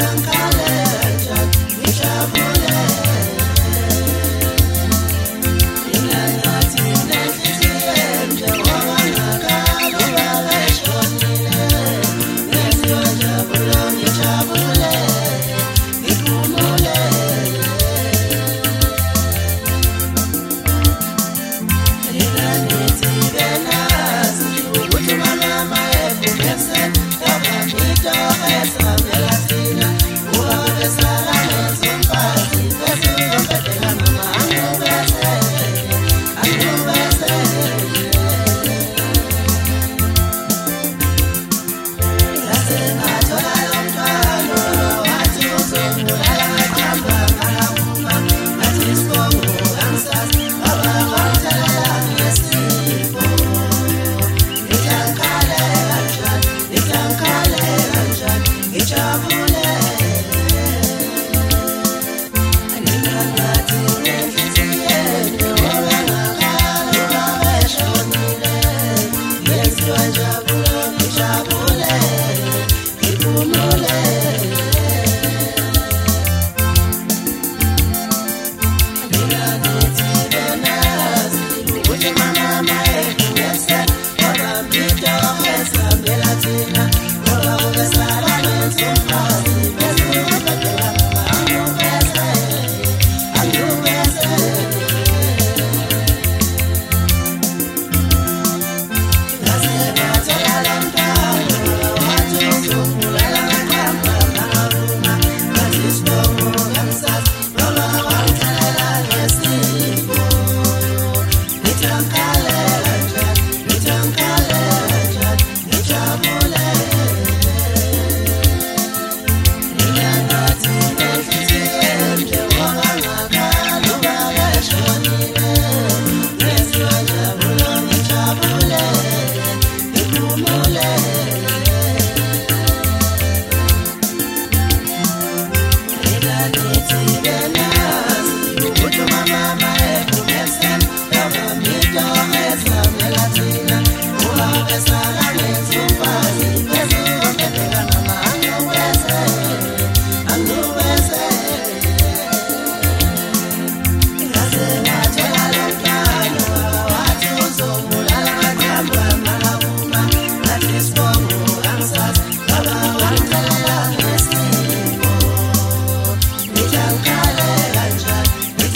tranca